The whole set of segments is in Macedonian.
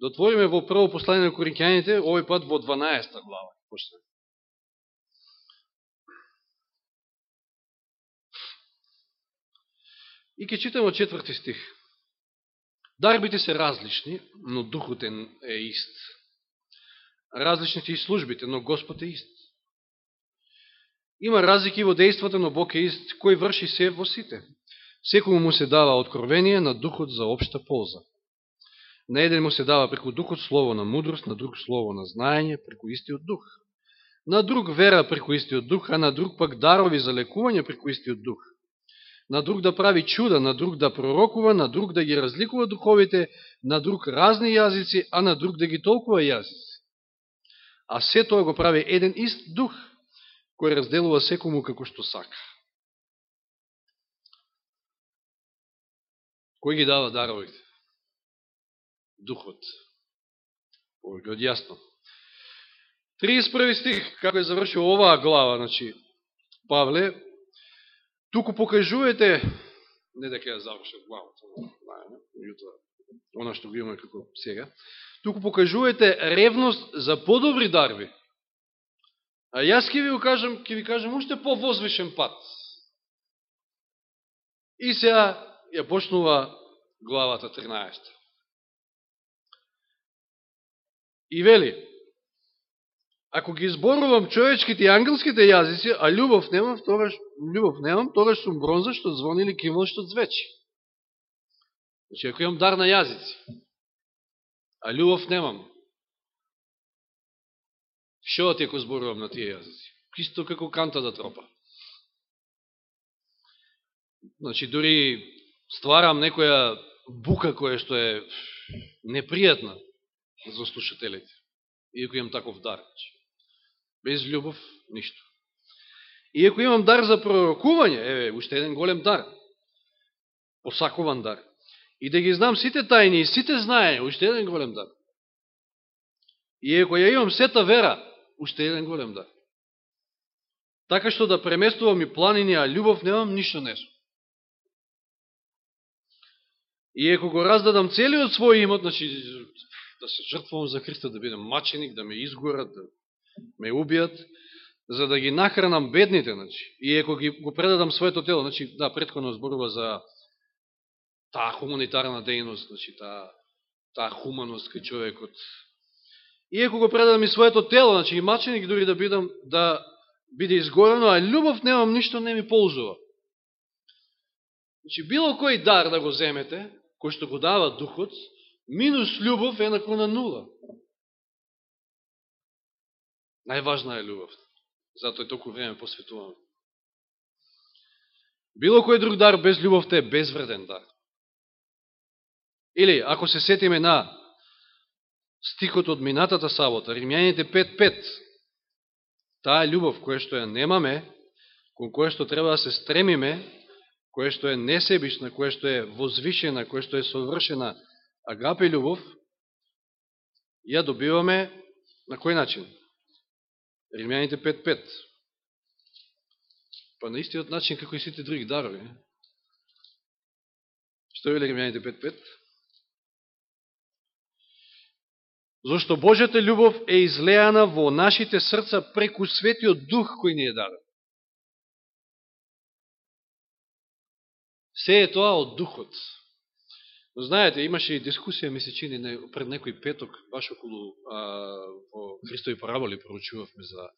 Да отвориме во прво послание на Коринќаните, овој пат во 12 глава. И ке читаме четврти стих. Дарбите се различни, но духот е ист. Различните и службите, но Господ е ист. Има разлики во действата, но Бог е ист, кој врши се во сите. Секому му се дава откровение на духот за обшта полза. На еден му се дава преку духот слово на мудрост, на друг слово на знаење, преку истиот дух. На друг вера преку истиот дух, а на друг пак дарови за лекување преку истиот дух на друг да прави чуда, на друг да пророкува, на друг да ги разликува духовите, на друг разни јазици, а на друг да ги толкува јазици. А се тоа го прави еден ист дух, кој разделува секому како што сака. Кој ги дава даровите? Духот. Повеќе од јасно. 31 стих, како е завршил оваа глава, значи, Павле, Туку покажувате, не дека ја завршат главата, меѓутоа, она што го имаме како сега, туку покажувате ревност за подобри дарби. А јас ке ви го кажам, ке ви кажам уште по-возвишен пат. И сега ја почнува главата 13. И вели, ако ги изборувам човечките и ангелските јазици, а љубов немам, тогаш љубов немам, тогаш сум бронза што звони или кимвал што звечи. Значи, ако имам дар на јазици, а љубов немам, што да ти ако зборувам на тие јазици? Кисто како канта да тропа. Значи, дури стварам некоја бука која што е непријатна за слушателите. Иако имам таков дар. Значи. Без љубов, ништо. И имам дар за пророкување, еве, уште еден голем дар, посакуван дар, и да ги знам сите тајни и сите знае, уште еден голем дар. И ја имам сета вера, уште еден голем дар. Така што да преместувам и планини, а љубов немам, ништо не сум. И ако го раздадам целиот свој имот, значи, да се жртвувам за Христа, да бидам маченик, да ме изгорат, да ме убијат, за да ги нахранам бедните, значи, и ако ги, го предадам своето тело, значи, да, предходно зборува за таа хуманитарна дејност, значи, таа, таа хуманост кај човекот. И ако го предадам и своето тело, значи, и маченик дури да бидам, да биде изгорено, а љубов немам, ништо не ми ползува. Значи, било кој дар да го земете, кој што го дава духот, минус љубов е еднакво на нула. Најважна е љубовта. Затоа е толку време посветуваме. Било кој друг дар без љубовта е безвреден дар. Или, ако се сетиме на стикот од минатата сабота, Римјаните 5.5, таа љубов која што ја немаме, кон која што треба да се стремиме, која што е несебична, која што е возвишена, која што е совршена агапе љубов, ја добиваме на кој начин? Римјаните 5.5. Па на истиот начин како и сите други дарови. Што е Римјаните 5.5? Зошто Божјата љубов е излеана во нашите срца преку светиот дух кој ни е дарен. Се е тоа од духот. Но знаете, имаше и дискусија, ми се чини, пред некој петок, баш околу а, во Христови параболи проучувавме за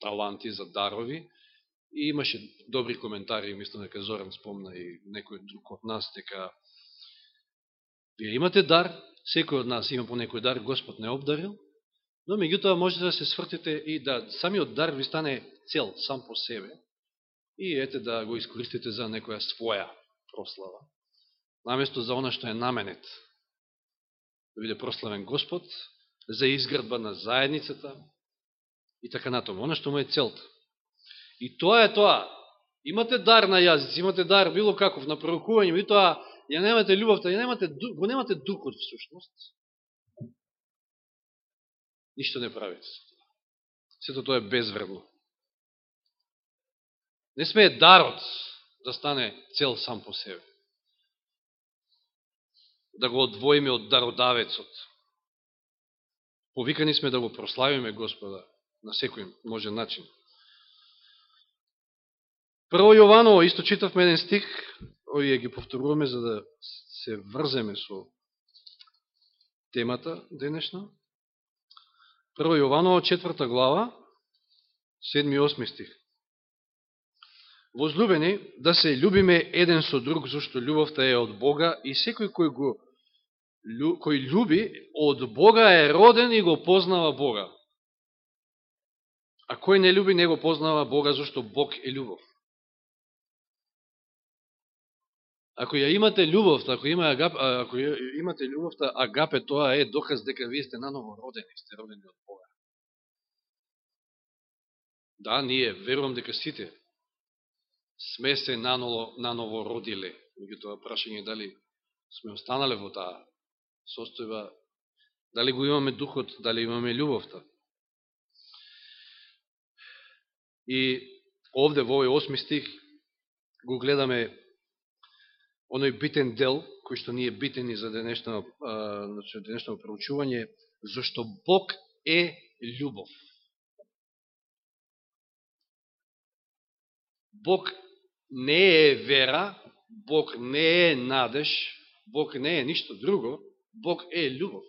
таланти, за дарови, и имаше добри коментари, мислам дека Зоран спомна и некој друг од нас, дека вие имате дар, секој од нас има по некој дар, Господ не обдарил, но меѓутоа можете да се свртите и да самиот дар ви стане цел сам по себе и ете да го искористите за некоја своја прослава наместо за она што е наменет. Да биде прославен Господ, за изградба на заедницата и така натаму. Она што му е целта. И тоа е тоа. Имате дар на јазици, имате дар било каков на пророкување, и тоа ја немате љубовта, ја немате, го немате духот всушност. Ништо не правите. Сето тоа е безвредно. Не смее дарот да стане цел сам по себе да го одвоиме од дародавецот. Повикани сме да го прославиме Господа на секој можен начин. Прво Јованово, исто читавме еден стих, овие ги повторуваме за да се врземе со темата денешна. Прво Јованово, четврта глава, седми и осми стих. Возлюбени, да се любиме еден со друг, зашто љубовта е од Бога и секој кој го кој љуби од Бога е роден и го познава Бога. А кој не љуби не го познава Бога, зашто Бог е љубов. Ако ја имате љубовта, ако, има агап, ако имате љубовта, агапе, тоа е доказ дека вие сте наново родени, сте родени од Бога. Да, ние верувам дека сите сме се наново, наново родиле. тоа прашање дали сме останале во таа состојба, дали го имаме духот, дали имаме љубовта. И овде во овој осми стих го гледаме оној битен дел, кој што битен ни за денешно, значи, денешно проучување, зашто Бог е љубов. Бог не е вера, Бог не е надеж, Бог не е ништо друго, Бог е љубов.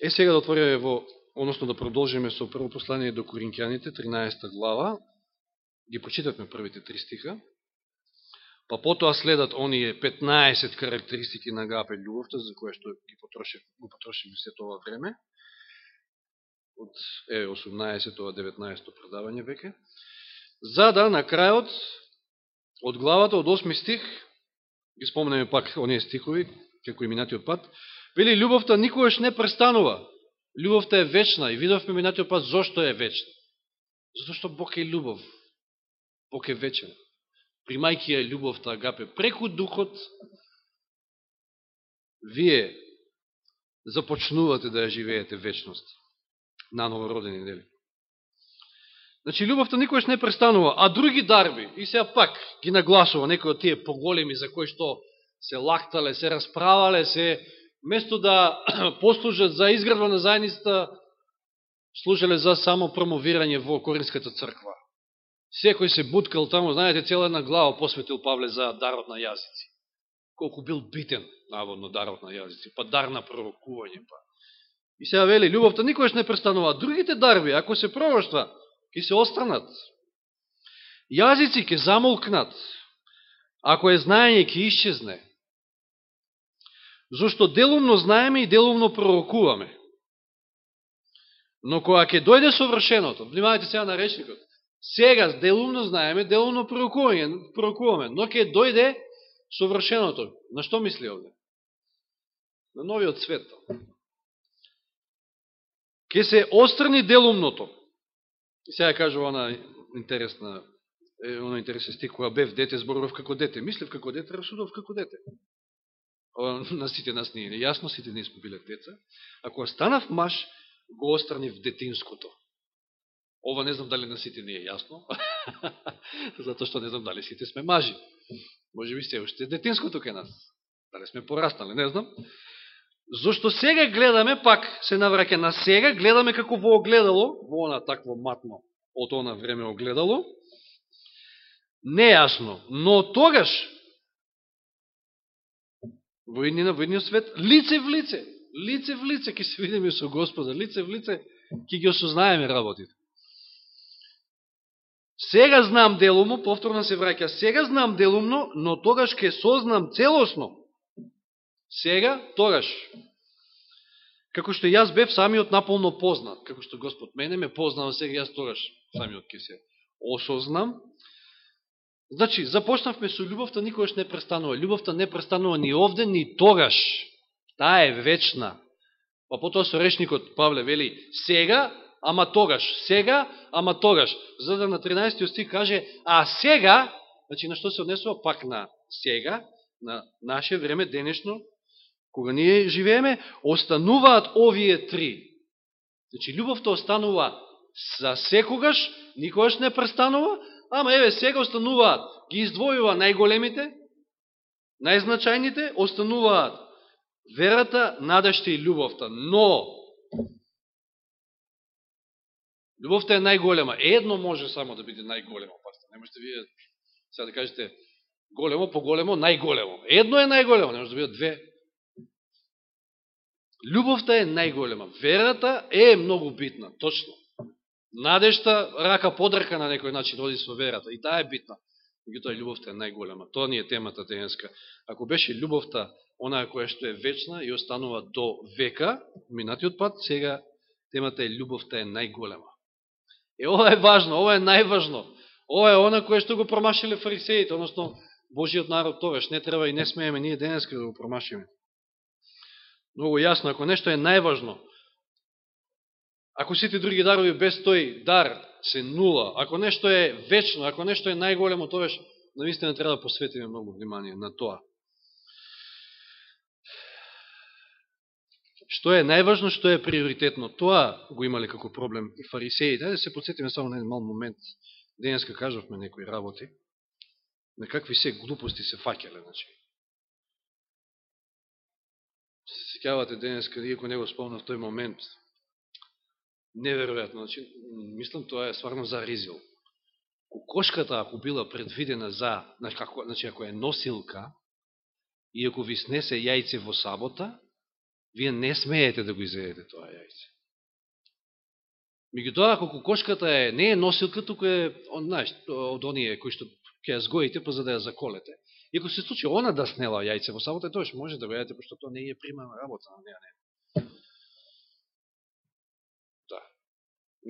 Е сега да отвориме во, односно да продолжиме со прво послание до Коринќаните, 13 глава, ги прочитавме првите три стиха, па потоа следат оние 15 карактеристики на Агапе љубовта, за која што ги потрошив, го потрошиме се тоа време, од е 18 19 предавање веќе. за да на крајот од главата од 8 стих, ги спомнеме пак оние стихови, како и минатиот пат, вели љубовта никогаш не престанува. Љубовта е вечна и видовме минатиот пат зошто е вечна. Зато што Бог е љубов. Бог е вечен. Примајки ја љубовта Агапе преку духот, вие започнувате да ја живеете вечност на новородени, нели? Значи, љубовта никогаш не престанува, а други дарби, и сега пак ги нагласува некои од тие поголеми за кои што се лактале, се расправале, се, место да послужат за изградба на заедницата, служеле за само промовирање во Коринската црква. Секој се буткал таму, знаете, цела една глава посветил Павле за дарот на јазици. Колку бил битен, наводно, дарот на јазици, па дар на пророкување, па. И сега вели, љубовта никогаш не престанува. Другите дарби, ако се пророќства, ќе се останат. Јазици ќе замолкнат. Ако е знаење, ќе исчезне. Зошто делумно знаеме и делумно пророкуваме. Но кога ќе дојде совршеното, внимавајте сега на речникот, Сега, делумно знаеме, делумно пророкуваме, но ќе дојде совршеното. На што мисли овде? На новиот свет. Ке се острани делумното. И сега кажува она интересна, она интересна стик, кога бев дете, зборував како дете. Мислев како дете, расудов како дете. На сите нас не е јасно, сите не сме биле деца. Ако станав маж, го остранив детинското. Ова не знам дали на сите не е јасно, затоа што не знам дали сите сме мажи. Може би се уште детинското ке нас. Дали сме пораснали, не знам. Зошто сега гледаме, пак се навраќа на сега, гледаме како во огледало, во она такво матно од она време огледало, нејасно. но тогаш во иднина, во едниот свет, лице в лице, лице в лице, ќе се видиме со Господа, лице в лице, ќе ги осознаеме работите. Сега знам делумно, повторно се враќа, сега знам делумно, но тогаш ќе сознам целосно. Сега, тогаш. Како што јас бев самиот наполно познат, како што Господ мене ме познава, сега јас тогаш самиот ќе се осознам. Значи, започнавме со љубовта, никогаш не престанува. Љубовта не престанува ни овде, ни тогаш. Таа е вечна. Па потоа со речникот Павле вели, сега ама тогаш, сега, ама тогаш. За да на 13 стих каже, а сега, значи на што се однесува пак на сега, на наше време, денешно, кога ние живееме, остануваат овие три. Значи, љубовта останува за секогаш, никогаш не престанува, ама еве сега остануваат, ги издвојува најголемите, најзначајните, остануваат Верата, надежта и љубовта. Но, љубовта е најголема. Едно може само да биде најголемо. Паста, не можете вие сега да кажете големо поголемо, најголемо. Едно е најголемо, не може да биде две. Љубовта е најголема. Верата е многу битна, точно. Надежта, рака подрка на некој начин оди со верата. И таа е битна. Меѓутоа љубовта е најголема. Тоа ни е темата денеска. Ако беше љубовта онаа која што е вечна и останува до века, минатиот пат, сега темата е љубовта е најголема. Е, ова е важно, ова е најважно. Ова е она кое што го промашиле фарисеите, односно Божиот народ тогаш. Не треба и не смееме ние денеска да го промашиме. Много јасно, ако нешто е најважно, ако сите други дарови без тој дар се нула, ако нешто е вечно, ако нешто е најголемо, тогаш наистина треба да посветиме многу внимание на тоа. Што е најважно, што е приоритетно, тоа го имале како проблем и фарисеите. Ајде да се подсетиме само на еден мал момент. Денеска кажавме некои работи, на какви се глупости се факеле, значи. Се сеќавате денеска, иако не го спомнав тој момент, неверојатно, значи, мислам тоа е стварно заризил. Кокошката, ако била предвидена за, значи, ако, значи, ако е носилка, и ако ви снесе јајце во сабота, вие не смеете да го изедете тоа јајце. Меѓутоа, ако кокошката е, не е носилка, туку е, он, знаеш, од оние кои што ќе ја згоите, па за да ја заколете. И ако се случи она да снела јајце во сабота, тоа што може да го јадете, пошто тоа не е примана работа на неја, не.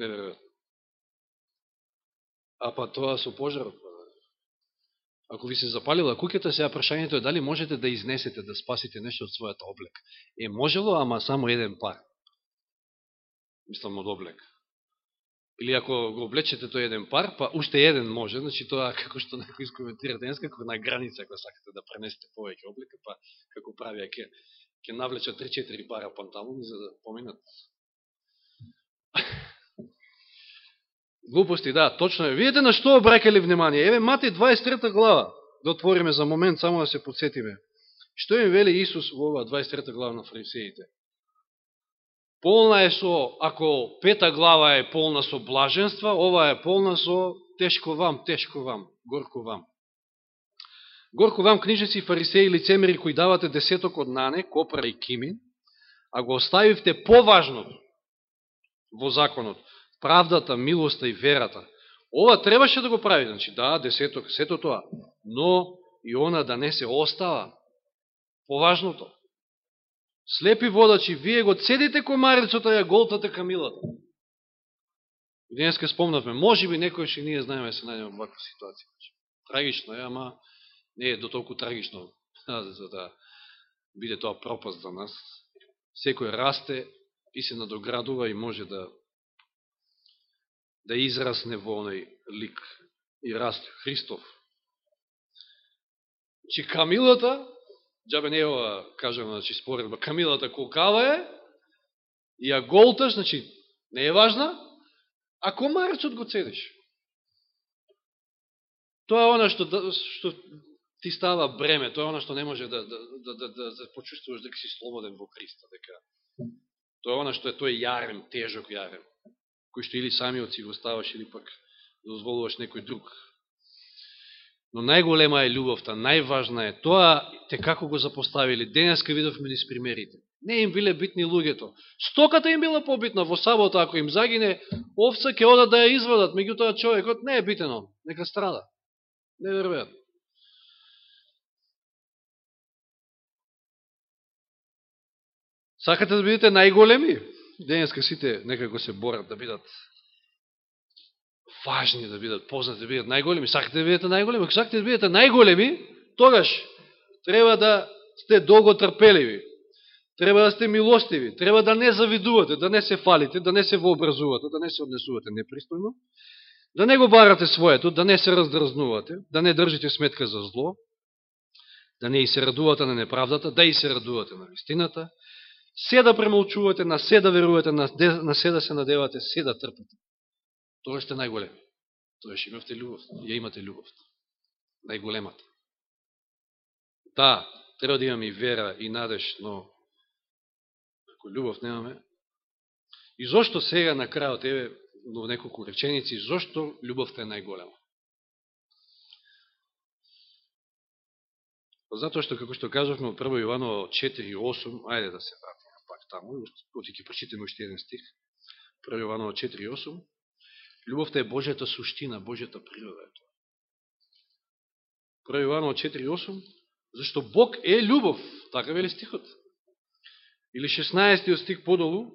Неверојатно. Да. А па тоа со пожарот. Па, ако ви се запалила куќата, сега прашањето е дали можете да изнесете, да спасите нешто од својата облек. Е, можело, ама само еден пар. Мислам од облек. Или ако го облечете тој еден пар, па уште еден може, значи тоа како што некој искоментира денес, како на граница, ако сакате да пренесете повеќе облика, па како прави, ќе, ќе навлечат 3-4 пара панталони за да поминат Глупости, да, точно е. Видете на што обракали внимание. Еве мати 23 глава, да отвориме за момент, само да се подсетиме. Што им вели Исус во ова 23 глава на фарисеите? Полна е со, ако пета глава е полна со блаженства, ова е полна со тешко вам, тешко вам, горко вам. Горко вам, книжеци, фарисеи, лицемери, кои давате десеток од нане, копра и кимин, а го оставивте поважното во законот, правдата, милоста и верата. Ова требаше да го прави, значи, да, десеток, сето тоа, но и она да не се остава. Поважното. Слепи водачи, вие го цедите комарицата ја голтате камилата. И денеска спомнавме, може би некој ще ние знаеме се најдеме во ваква ситуација. Значи, трагично е, ама не е до толку трагично за да биде тоа пропаст за нас. Секој расте и се надоградува и може да да израсне во оној лик и раст Христов. Че камилата, джабе не ова, кажем, значи, споредба, камилата колкава е, и ја голташ, значи, не е важна, а комарецот го цедиш. Тоа е она што, што ти става бреме, тоа е она што не може да, да, да, да, да, да почувствуваш дека си слободен во Христа, дека тоа е она што е тој јарем, тежок јарем кој што или самиот си го ставаш, или пак дозволуваш некој друг. Но најголема е љубовта, најважна е тоа те како го запоставили. Денеска видовме низ примерите. Не им биле битни луѓето. Стоката им била побитна во сабота, ако им загине овца, ќе одат да ја извадат, меѓутоа човекот не е битен он, нека страда. Неверојатно. Сакате да бидете најголеми? денеска сите некако се борат да бидат важни, да бидат познати, да бидат најголеми. Сакате да бидете најголеми? Ако сакате да бидете најголеми, тогаш треба да сте долго трпеливи. Треба да сте милостиви. Треба да не завидувате, да не се фалите, да не се вообразувате, да не се однесувате непристојно, да не го барате своето, да не се раздразнувате, да не држите сметка за зло, да не и се радувате на неправдата, да и се радувате на вистината, се да премолчувате, на се да верувате, на, се да се надевате, се да трпите. Тоа сте најголеми. Тоа ще имавте љубовт. Ја имате љубовт. Најголемата. Да, треба да имаме и вера, и надеж, но Ако любов немаме, и зошто сега на крајот, еве, во неколку реченици, зошто љубовта е најголема? Па затоа што, како што кажавме од 1 Јованово 4.8, ајде да се вратиме пак таму, оти ќе прочитаме уште еден стих, 1 Јованово 4.8, љубовта е Божјата суштина, Божјата природа е тоа. 1 Јованово 4.8, зашто Бог е љубов, така вели стихот. Или 16 стих подолу,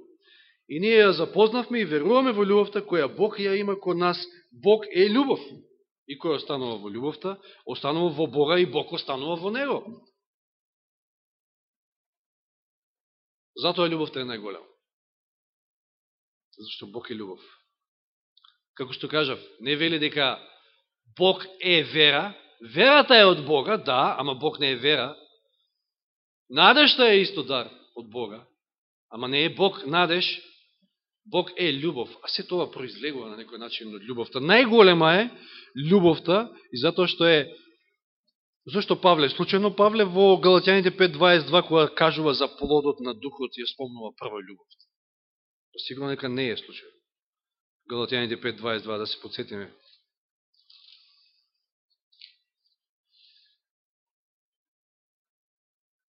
и ние ја запознавме и веруваме во љубовта која Бог ја има кон нас. Бог е љубов и кој останува во љубовта, останува во Бога и Бог останува во Него. Затоа љубовта е најголема. Зашто Бог е љубов. Како што кажав, не вели дека Бог е вера, верата е од Бога, да, ама Бог не е вера. Надежта е исто дар од Бога, ама не е Бог надеж, Бог е љубов, а се тоа произлегува на некој начин од љубовта. Најголема е љубовта и затоа што е Зошто Павле? Случајно Павле во Галатјаните 5.22 кога кажува за плодот на духот ја спомнува прва љубовта. Сигурно нека не е случајно. Галатјаните 5.22 да се подсетиме.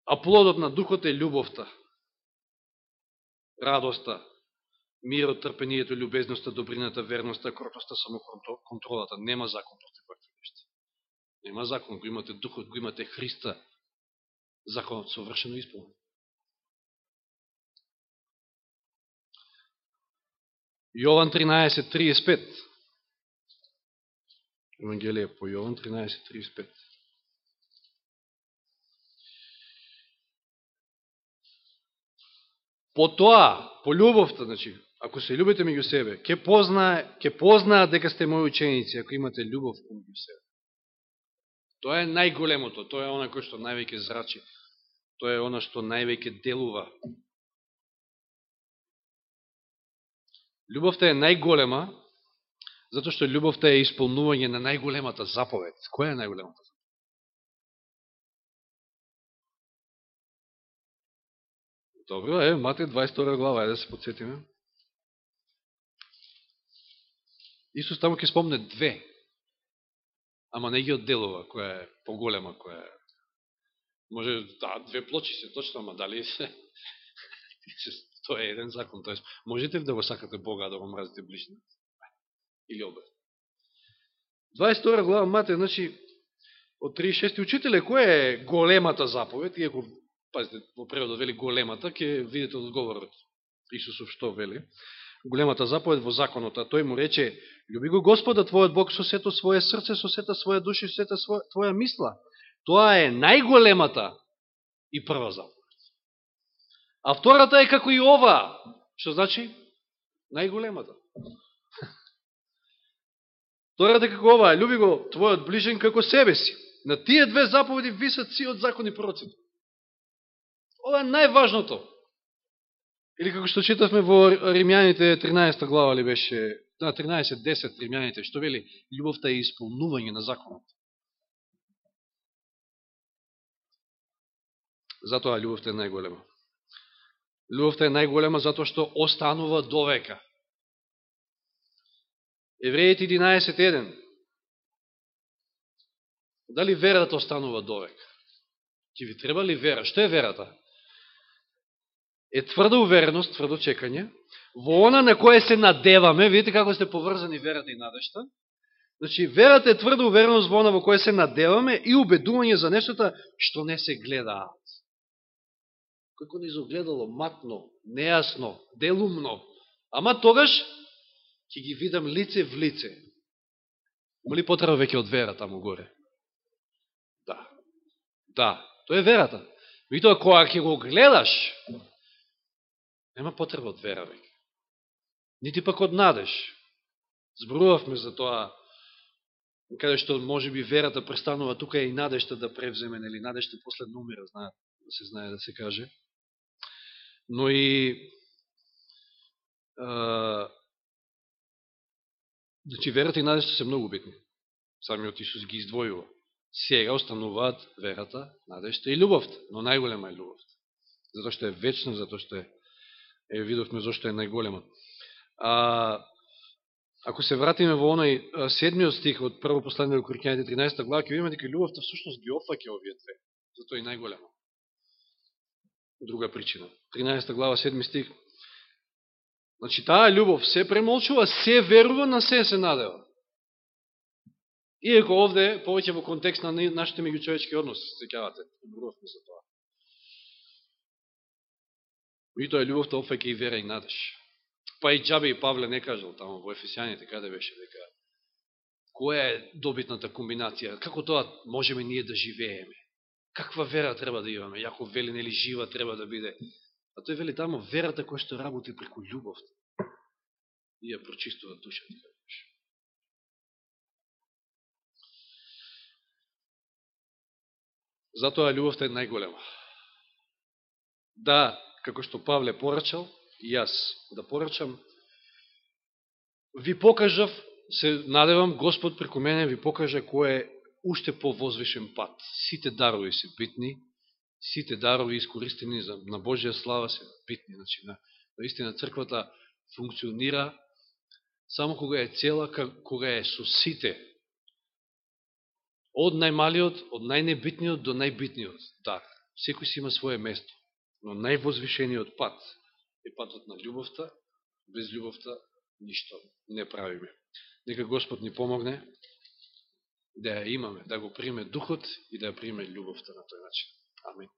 А плодот на духот е љубовта, радоста, мирот, трпението, любезноста, добрината, верноста, кротоста, самоконтролата. Нема закон против вакви нешта. Нема закон, го имате духот, го имате Христа. Законот совршено исполнен. Јован 13.35 Евангелие по Јован 13.35 По тоа, по љубовта, значи, ако се љубите меѓу себе, ќе познае, ќе познаа дека сте мои ученици, ако имате љубов меѓу себе. Тоа е најголемото, тоа е она кој што највеќе зрачи, тоа е она што највеќе делува. Љубовта е најголема, затоа што љубовта е исполнување на најголемата заповед. Која е најголемата заповед? Добро, е, Матеј 22 глава, е да се подсетиме. Исус таму ќе спомне две, ама не ги одделува, која е поголема, која е. Може, да, две плочи се точно, ама дали се... Тоа е еден закон, тоест, можете ли да го сакате Бога, да го мразите ближни? Или обе? 22 глава Матеј, значи, од 36 учителе, која е големата заповед, иако, пазите, во преводот вели големата, ќе видите одговорот Исусов што вели големата заповед во законот, а тој му рече, люби го Господа твојот Бог со сето своје срце, со сета своја душа, со сета своја, твоја мисла. Тоа е најголемата и прва заповед. А втората е како и ова, што значи најголемата. Втората е како ова, люби го твојот ближен како себе си. На тие две заповеди висат си од закони пророците. Ова е најважното. Или како што читавме во Римјаните 13 глава ли беше, да, на 13.10 Римјаните, што вели, љубовта е исполнување на законот. Затоа љубовта е најголема. Любовта е најголема затоа што останува довека. Евреите 11.1 Дали верата останува довека? Ке ви треба ли вера? Што е верата? е тврда увереност, тврдо чекање, во она на кое се надеваме, видите како сте поврзани верата и надежта, значи верата е тврда увереност во она во која се надеваме и убедување за нештата што не се гледаат. Како не изогледало матно, нејасно, делумно, ама тогаш ќе ги видам лице в лице. Има ли потреба веќе од вера таму горе? Да. Да, тоа е верата. Митоа, кога ќе го гледаш, Нема потреба од вера веќе. Нити пак од надеж. Зборувавме за тоа, каде што може би верата престанува, тука е и надежта да превземе, нели надежта последно умира, знаат, да се знае да се каже. Но и а, значи верата и надежта се многу битни. Самиот Исус ги издвојува. Сега остануваат верата, надежта и љубовта, но најголема е љубовта. Затоа што е вечна, затоа што е Е, видовме зашто е најголема. А, ако се вратиме во оној седмиот стих од прво последно во Коринјаните 13 глава, ќе видиме дека љубовта всушност ги опфаќа овие две. Затоа и најголема. Друга причина. 13 глава, 7 стих. Значи, таа љубов се премолчува, се верува, на се се надева. Иеко овде, повеќе во контекст на нашите меѓучовечки односи, се кјавате, зборувавме за тоа. И тоа е љубовта офеќе и вера и надеж. Па и Джабе и Павле не кажал тамо во Ефесијаните, каде беше дека која е добитната комбинација, како тоа можеме ние да живееме, каква вера треба да имаме, јако вели, нели жива треба да биде. А тој вели тамо верата која што работи преку љубовта и ја прочистува душата. Затоа љубовта е најголема. Да, како што Павле порачал, и јас да порачам, ви покажав, се надевам, Господ преку мене ви покаже кој е уште по-возвишен пат. Сите дарови се битни, сите дарови искористени за, на Божија слава се битни. Значи, на, наистина црквата функционира само кога е цела, кога е со сите. Од најмалиот, од најнебитниот до најбитниот дар. Секој си има свое место. Но највозвишениот пат е патот на љубовта. Без љубовта ништо не правиме. Нека Господ ни помогне да ја имаме, да го приме духот и да ја приме љубовта на тој начин. Амин.